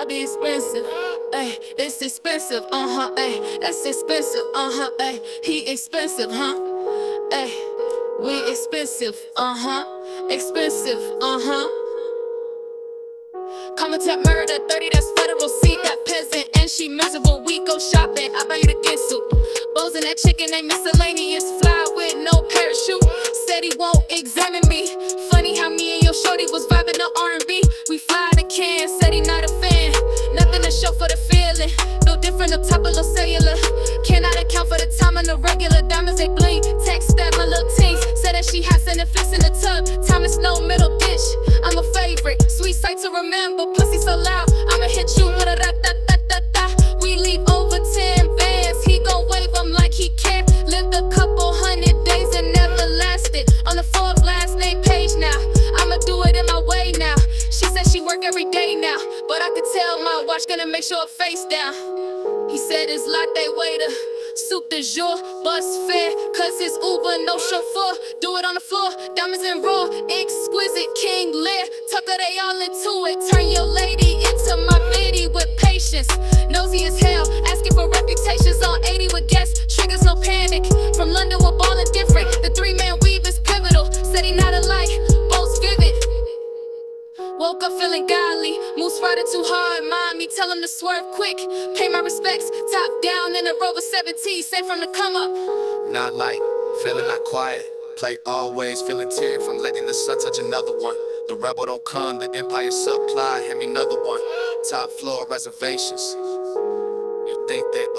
I be expensive. Ay, it's expensive, uh huh. Ay, that's expensive, uh huh. Ay, he expensive, huh? Ay, we expensive, uh huh. Expensive, uh huh. Common murder, 30, that's federal. See that peasant, and she miserable. We go shopping, I buy the gizzle. Bows and that chicken ain't miscellaneous. Different up top of the cellular. Cannot account for the time on the regular. Diamonds they bling. Text that my little teens. Said that she has sent fix in the tub. Time is no middle dish. I'm a favorite. Sweet sight to remember. Pussy so loud. I'ma hit you with a da da da da da. We leave over 10 bands. He gon' like he can. Lived a couple hundred days and never lasted. On the Forbes last name page now. I'ma do it in my way now. She said she work every day. But I could tell my watch gonna make sure face down. He said his latte waiter. Soup de jour, bus fare, cause his Uber no chauffeur. Do it on the floor, diamonds and raw, exquisite King Lear. Tucker, they all into it. Turn your lady into my biddy with patience. Nosy as hell, asking for reputations on 80 with guests. Triggers no panic. From London, we're ballin' different. Godly. Moose too hard. Mind me, tell him to swerve quick. Pay my respects. Top down in a Rover 17. Safe from the come up. Not light, feeling not quiet. Play always, feeling teary from letting the sun touch another one. The rebel don't come, the empire supply, hand me another one. Top floor reservations. You think are?